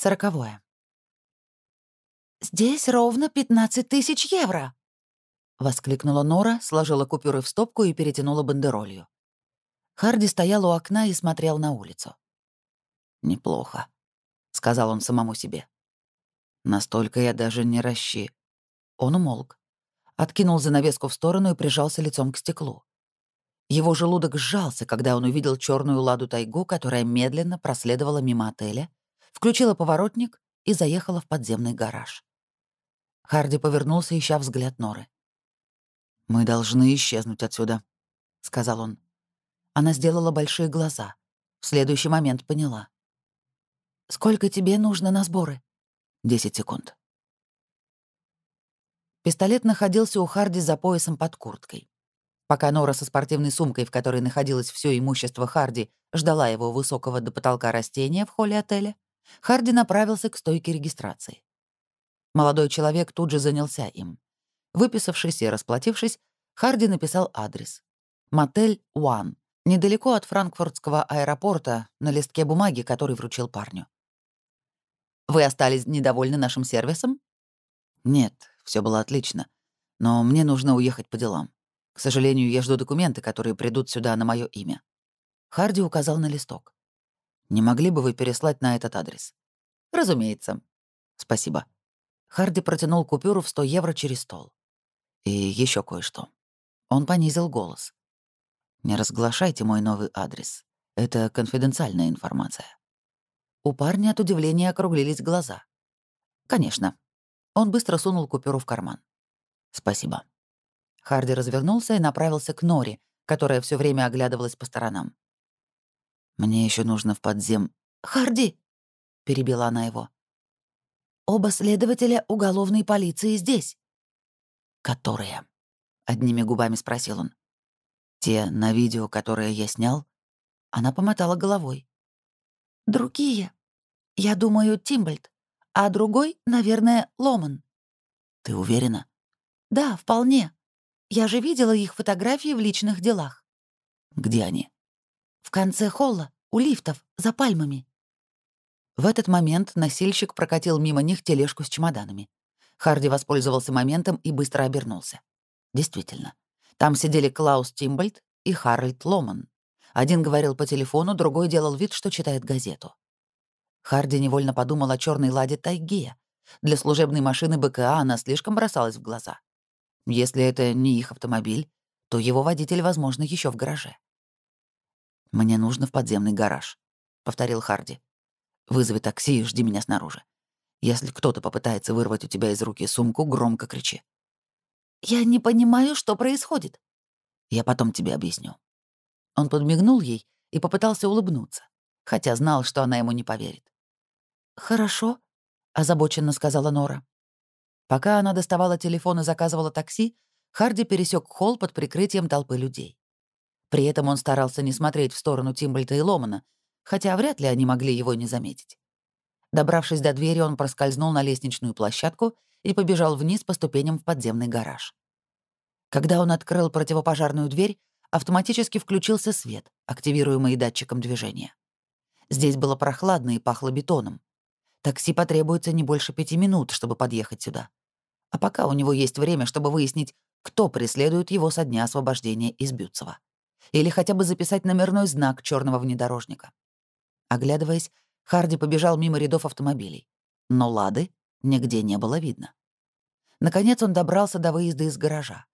Сороковое. «Здесь ровно 15 тысяч евро!» — воскликнула Нора, сложила купюры в стопку и перетянула бандеролью. Харди стоял у окна и смотрел на улицу. «Неплохо», — сказал он самому себе. «Настолько я даже не расщи». Он умолк, откинул занавеску в сторону и прижался лицом к стеклу. Его желудок сжался, когда он увидел черную ладу тайгу, которая медленно проследовала мимо отеля, включила поворотник и заехала в подземный гараж. Харди повернулся, ища взгляд Норы. «Мы должны исчезнуть отсюда», — сказал он. Она сделала большие глаза. В следующий момент поняла. «Сколько тебе нужно на сборы?» «Десять секунд». Пистолет находился у Харди за поясом под курткой. Пока Нора со спортивной сумкой, в которой находилось все имущество Харди, ждала его высокого до потолка растения в холле отеля, Харди направился к стойке регистрации. Молодой человек тут же занялся им. Выписавшись и расплатившись, Харди написал адрес. Мотель «Уан», недалеко от франкфуртского аэропорта, на листке бумаги, который вручил парню. «Вы остались недовольны нашим сервисом?» «Нет, все было отлично. Но мне нужно уехать по делам. К сожалению, я жду документы, которые придут сюда на мое имя». Харди указал на листок. «Не могли бы вы переслать на этот адрес?» «Разумеется». «Спасибо». Харди протянул купюру в 100 евро через стол. «И еще кое-что». Он понизил голос. Не разглашайте мой новый адрес. Это конфиденциальная информация». У парня от удивления округлились глаза. «Конечно». Он быстро сунул купюру в карман. «Спасибо». Харди развернулся и направился к Нори, которая все время оглядывалась по сторонам. «Мне еще нужно в подзем...» «Харди!» — перебила она его. «Оба следователя уголовной полиции здесь». «Которые?» — одними губами спросил он. Те на видео, которое я снял? Она помотала головой. Другие. Я думаю, Тимбольд. А другой, наверное, Ломан. Ты уверена? Да, вполне. Я же видела их фотографии в личных делах. Где они? В конце холла, у лифтов, за пальмами. В этот момент носильщик прокатил мимо них тележку с чемоданами. Харди воспользовался моментом и быстро обернулся. Действительно, там сидели Клаус Тимбольд и Харальд Ломан. Один говорил по телефону, другой делал вид, что читает газету. Харди невольно подумал о черной ладе Тайге. Для служебной машины БКА она слишком бросалась в глаза. Если это не их автомобиль, то его водитель, возможно, еще в гараже. «Мне нужно в подземный гараж», — повторил Харди. «Вызови такси и жди меня снаружи. Если кто-то попытается вырвать у тебя из руки сумку, громко кричи. «Я не понимаю, что происходит». «Я потом тебе объясню». Он подмигнул ей и попытался улыбнуться, хотя знал, что она ему не поверит. «Хорошо», — озабоченно сказала Нора. Пока она доставала телефон и заказывала такси, Харди пересек холл под прикрытием толпы людей. При этом он старался не смотреть в сторону Тимбольта и Ломана, хотя вряд ли они могли его не заметить. Добравшись до двери, он проскользнул на лестничную площадку и побежал вниз по ступеням в подземный гараж. Когда он открыл противопожарную дверь, автоматически включился свет, активируемый датчиком движения. Здесь было прохладно и пахло бетоном. Такси потребуется не больше пяти минут, чтобы подъехать сюда. А пока у него есть время, чтобы выяснить, кто преследует его со дня освобождения из Бютцева. Или хотя бы записать номерной знак черного внедорожника. Оглядываясь, Харди побежал мимо рядов автомобилей. Но Лады Нигде не было видно. Наконец он добрался до выезда из гаража.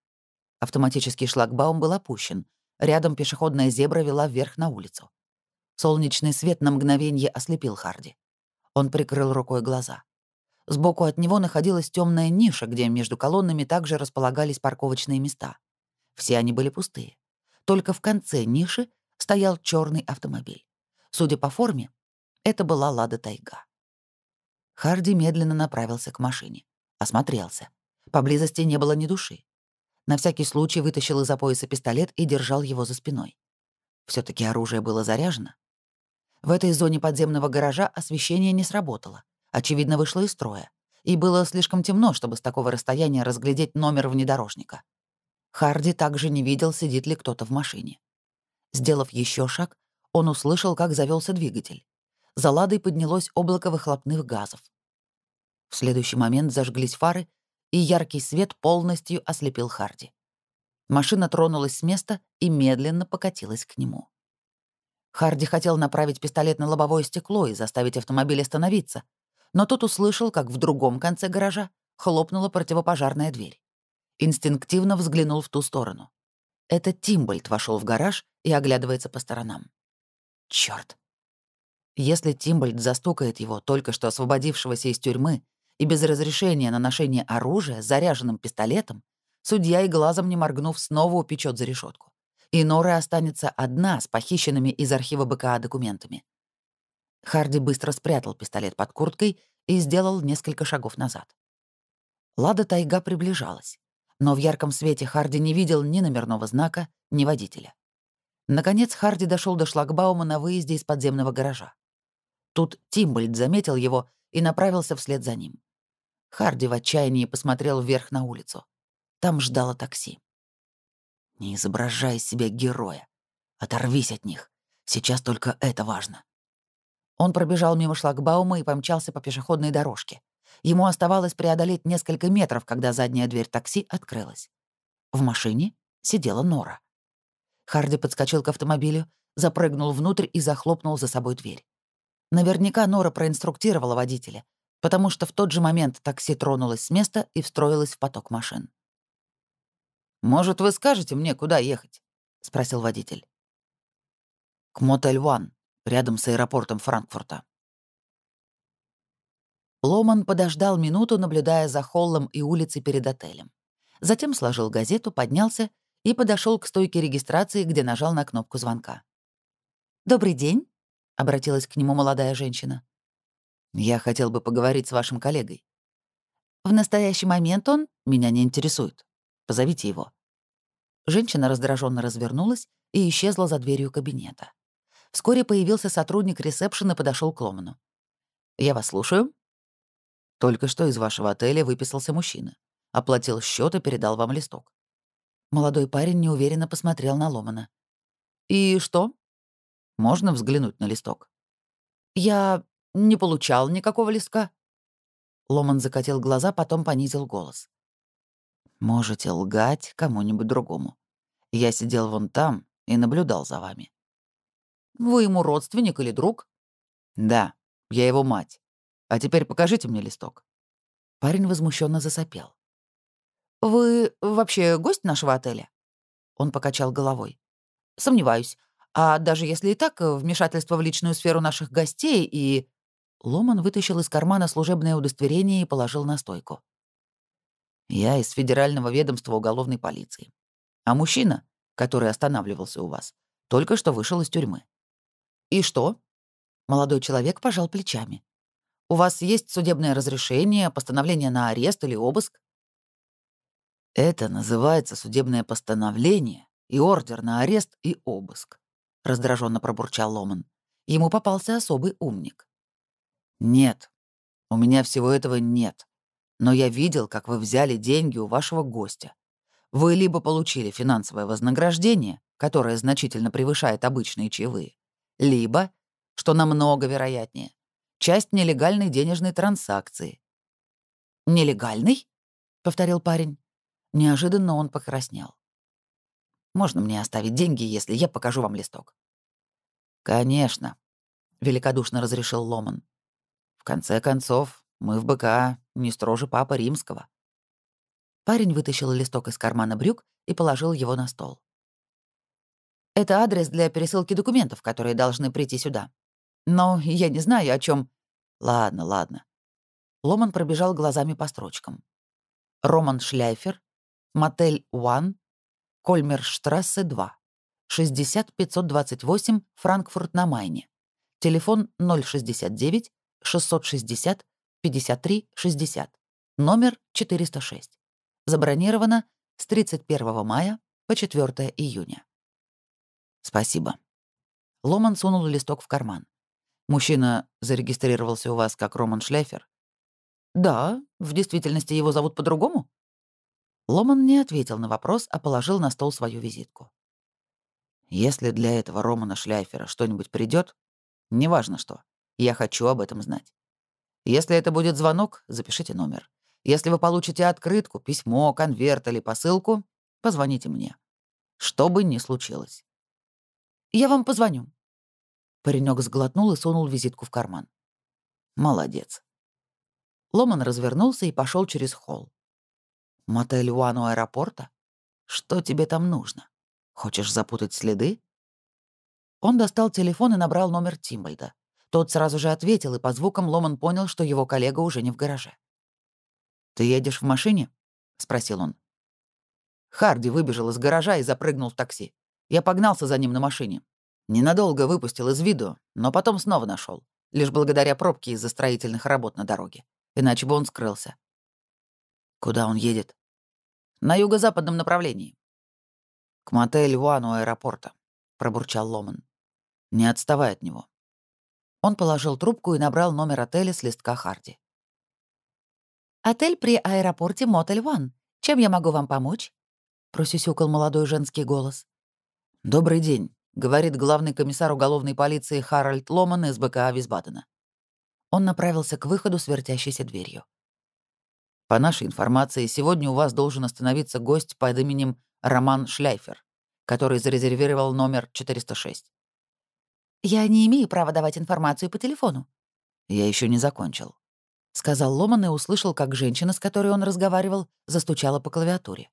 Автоматический шлагбаум был опущен. Рядом пешеходная зебра вела вверх на улицу. Солнечный свет на мгновение ослепил Харди. Он прикрыл рукой глаза. Сбоку от него находилась темная ниша, где между колоннами также располагались парковочные места. Все они были пустые. Только в конце ниши стоял черный автомобиль. Судя по форме, это была «Лада Тайга». Харди медленно направился к машине. Осмотрелся. Поблизости не было ни души. На всякий случай вытащил из-за пояса пистолет и держал его за спиной. все таки оружие было заряжено. В этой зоне подземного гаража освещение не сработало. Очевидно, вышло из строя. И было слишком темно, чтобы с такого расстояния разглядеть номер внедорожника. Харди также не видел, сидит ли кто-то в машине. Сделав еще шаг, он услышал, как завелся двигатель. за ладой поднялось облако выхлопных газов. В следующий момент зажглись фары, и яркий свет полностью ослепил Харди. Машина тронулась с места и медленно покатилась к нему. Харди хотел направить пистолет на лобовое стекло и заставить автомобиль остановиться, но тот услышал, как в другом конце гаража хлопнула противопожарная дверь. Инстинктивно взглянул в ту сторону. Это Тимбольд вошел в гараж и оглядывается по сторонам. Черт! Если Тимбольд застукает его, только что освободившегося из тюрьмы, и без разрешения на ношение оружия заряженным пистолетом, судья и глазом не моргнув снова упечет за решетку и Нора останется одна с похищенными из архива БКА документами. Харди быстро спрятал пистолет под курткой и сделал несколько шагов назад. Лада Тайга приближалась, но в ярком свете Харди не видел ни номерного знака, ни водителя. Наконец Харди дошел до шлагбаума на выезде из подземного гаража. Тут Тимбольд заметил его и направился вслед за ним. Харди в отчаянии посмотрел вверх на улицу. Там ждало такси. Не изображай себя героя. Оторвись от них. Сейчас только это важно. Он пробежал мимо шлагбаума и помчался по пешеходной дорожке. Ему оставалось преодолеть несколько метров, когда задняя дверь такси открылась. В машине сидела Нора. Харди подскочил к автомобилю, запрыгнул внутрь и захлопнул за собой дверь. Наверняка Нора проинструктировала водителя, потому что в тот же момент такси тронулось с места и встроилось в поток машин. «Может, вы скажете мне, куда ехать?» — спросил водитель. «К Мотель Ван, рядом с аэропортом Франкфурта». Ломан подождал минуту, наблюдая за холлом и улицей перед отелем. Затем сложил газету, поднялся и подошел к стойке регистрации, где нажал на кнопку звонка. «Добрый день», — обратилась к нему молодая женщина. «Я хотел бы поговорить с вашим коллегой». «В настоящий момент он меня не интересует. Позовите его». Женщина раздраженно развернулась и исчезла за дверью кабинета. Вскоре появился сотрудник ресепшена и подошел к Ломану. «Я вас слушаю». «Только что из вашего отеля выписался мужчина. Оплатил счет и передал вам листок». Молодой парень неуверенно посмотрел на Ломана. «И что?» «Можно взглянуть на листок?» «Я не получал никакого листка». Ломан закатил глаза, потом понизил голос. Можете лгать кому-нибудь другому. Я сидел вон там и наблюдал за вами. Вы ему родственник или друг? Да, я его мать. А теперь покажите мне листок. Парень возмущенно засопел. Вы вообще гость нашего отеля? Он покачал головой. Сомневаюсь. А даже если и так, вмешательство в личную сферу наших гостей и... Ломан вытащил из кармана служебное удостоверение и положил на стойку. Я из Федерального ведомства уголовной полиции. А мужчина, который останавливался у вас, только что вышел из тюрьмы. И что? Молодой человек пожал плечами. У вас есть судебное разрешение, постановление на арест или обыск? Это называется судебное постановление и ордер на арест и обыск, раздраженно пробурчал Ломан. Ему попался особый умник. Нет, у меня всего этого нет. Но я видел, как вы взяли деньги у вашего гостя. Вы либо получили финансовое вознаграждение, которое значительно превышает обычные чаевые, либо, что намного вероятнее, часть нелегальной денежной транзакции. «Нелегальный?» — повторил парень. Неожиданно он покраснел. «Можно мне оставить деньги, если я покажу вам листок?» «Конечно», — великодушно разрешил Ломан. «В конце концов, мы в БК не строже папа римского». Парень вытащил листок из кармана брюк и положил его на стол. «Это адрес для пересылки документов, которые должны прийти сюда. Но я не знаю, о чем. «Ладно, ладно». Ломан пробежал глазами по строчкам. Роман Шляйфер, мотель Уан, Кольмерштрассе 2, 60528, Франкфурт на Майне. Телефон 069 660 5360, номер 406. Забронировано с 31 мая по 4 июня. Спасибо. Ломан сунул листок в карман. Мужчина зарегистрировался у вас как Роман Шлейфер? Да, в действительности его зовут по-другому? Ломан не ответил на вопрос, а положил на стол свою визитку. Если для этого Романа Шляйфера что-нибудь придет, неважно что, Я хочу об этом знать. Если это будет звонок, запишите номер. Если вы получите открытку, письмо, конверт или посылку, позвоните мне. Что бы ни случилось. Я вам позвоню. Паренек сглотнул и сунул визитку в карман. Молодец. Ломан развернулся и пошел через холл. Мотель Уан аэропорта? Что тебе там нужно? Хочешь запутать следы? Он достал телефон и набрал номер Тимбальда. Тот сразу же ответил, и по звукам Ломан понял, что его коллега уже не в гараже. «Ты едешь в машине?» — спросил он. Харди выбежал из гаража и запрыгнул в такси. Я погнался за ним на машине. Ненадолго выпустил из виду, но потом снова нашел, лишь благодаря пробке из-за строительных работ на дороге. Иначе бы он скрылся. Куда он едет? На юго-западном направлении. К мотелю Ван у аэропорта, пробурчал Ломан. Не отставай от него. Он положил трубку и набрал номер отеля с листка Харди. «Отель при аэропорте Мотель Ван. Чем я могу вам помочь?» — просюсюкал молодой женский голос. «Добрый день», — говорит главный комиссар уголовной полиции Харальд Ломан из БКА Висбадена. Он направился к выходу с вертящейся дверью. «По нашей информации, сегодня у вас должен остановиться гость под именем Роман Шляйфер, который зарезервировал номер 406. «Я не имею права давать информацию по телефону». «Я еще не закончил», — сказал Ломан и услышал, как женщина, с которой он разговаривал, застучала по клавиатуре.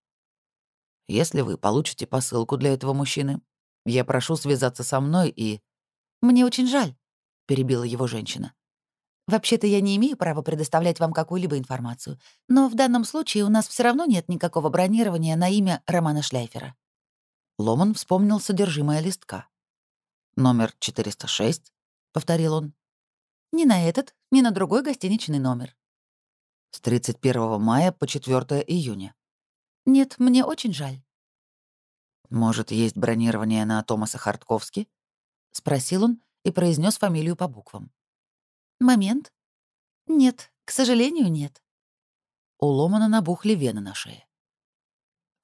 «Если вы получите посылку для этого мужчины, я прошу связаться со мной и...» «Мне очень жаль», — перебила его женщина. «Вообще-то я не имею права предоставлять вам какую-либо информацию, но в данном случае у нас все равно нет никакого бронирования на имя Романа Шляйфера». Ломан вспомнил содержимое листка. «Номер 406», — повторил он. «Ни на этот, ни на другой гостиничный номер». «С 31 мая по 4 июня». «Нет, мне очень жаль». «Может, есть бронирование на Томаса Хартковски?» — спросил он и произнес фамилию по буквам. «Момент. Нет, к сожалению, нет». У Ломана набухли вены на шее.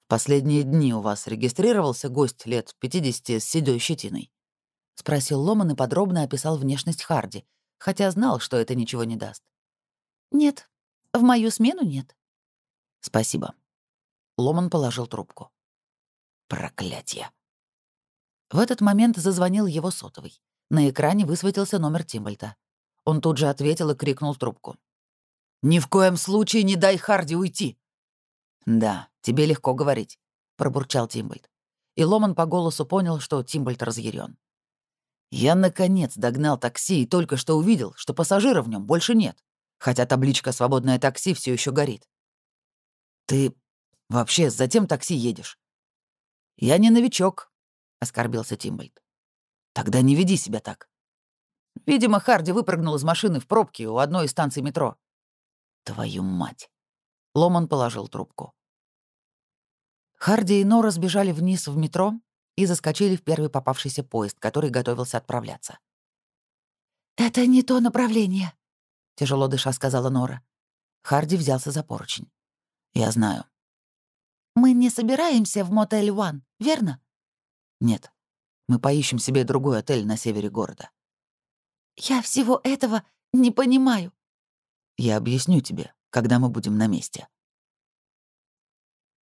«В последние дни у вас регистрировался гость лет 50 с седой щетиной?» — спросил Ломан и подробно описал внешность Харди, хотя знал, что это ничего не даст. «Нет, в мою смену нет». «Спасибо». Ломан положил трубку. Проклятье. В этот момент зазвонил его сотовый. На экране высветился номер Тимбольта. Он тут же ответил и крикнул трубку. «Ни в коем случае не дай Харди уйти!» «Да, тебе легко говорить», — пробурчал Тимбольд. И Ломан по голосу понял, что Тимбольд разъярен. Я, наконец, догнал такси и только что увидел, что пассажира в нем больше нет, хотя табличка «Свободное такси» все еще горит. «Ты вообще затем такси едешь?» «Я не новичок», — оскорбился Тимбольд. «Тогда не веди себя так». Видимо, Харди выпрыгнул из машины в пробке у одной из станций метро. «Твою мать!» Ломан положил трубку. Харди и Нора сбежали вниз в метро, и заскочили в первый попавшийся поезд, который готовился отправляться. «Это не то направление», — тяжело дыша сказала Нора. Харди взялся за поручень. «Я знаю». «Мы не собираемся в мотель One, верно?» «Нет. Мы поищем себе другой отель на севере города». «Я всего этого не понимаю». «Я объясню тебе, когда мы будем на месте».